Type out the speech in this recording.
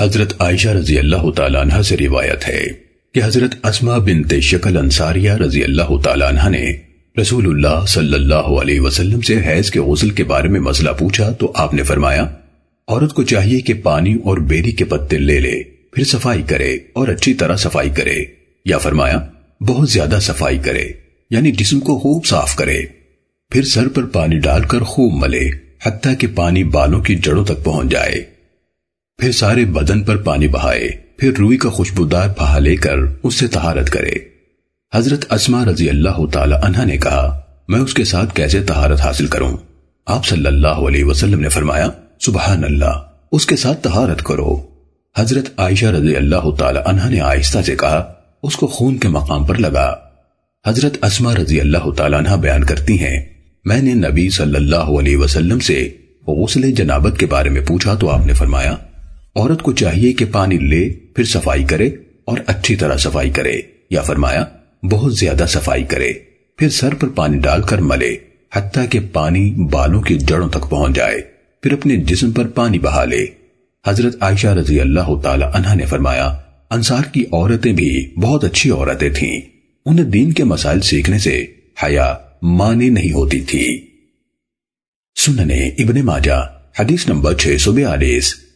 حضرت عائشہ رضی اللہ تعالیٰ عنہ سے روایت ہے کہ حضرت اسما بنت شکل انصاریہ رضی اللہ تعالیٰ عنہ نے رسول اللہ صلی اللہ علیہ وسلم سے حیض کے غسل کے بارے میں مسئلہ پوچھا تو آپ نے فرمایا، عورت کو چاہیے کہ پانی اور بیری کے پتے لے لے، پھر صفائی کرے اور اچھی طرح صفائی کرے، یا فرمایا، بہت زیادہ صفائی کرے یعنی جسم کو خوب صاف کرے۔ پھر سر پر پانی ڈال کر خوب ملے، حتیٰ کہ پانی بالوں کی جڑوں تک پہنچ جائے۔ پھر سارے بدن پر پانی بہائے، پھر روئی کا خوشبودار پہا لے کر اس سے تہارت کرے۔ حضرت اسما رضی اللہ تعالی عنہ نے کہا، میں اس کے ساتھ کیسے تہارت حاصل کروں؟ آپ صلی اللہ علیہ وسلم نے فرمایا سبحان اللہ اس کے ساتھ تہارت کرو۔ حضرت عائشہ رضی اللہ تعالی عنہ نے آہستہ سے کہا، اس کو خون کے مقام پر لگا۔ حضرت اسما رضی اللہ تعالیٰ عنہ بیان کرتی ہیں، میں نے نبی صلی اللہ علیہ وسلم سے غسل جنابت کے بارے میں پوچھا تو آپ نے فرمایا عورت کو چاہیے کہ پانی لے، پھر صفائی کرے اور اچھی طرح صفائی کرے، یا فرمایا، بہت زیادہ صفائی کرے، پھر سر پر پانی ڈال کر ملے، حتیٰ کہ پانی بالوں کی جڑوں تک پہنچ جائے، پھر اپنے جسم پر پانی بہا لے۔ حضرت عائشہ رضی اللہ تعالی عنہ نے فرمایا، انصار کی عورتیں بھی بہت اچھی عورتیں تھیں۔ انہیں دین کے مسائل سیکھنے سے حیا مانی نہیں ہوتی تھی۔ سننے ابن ماجہ، حدیث نمبر 642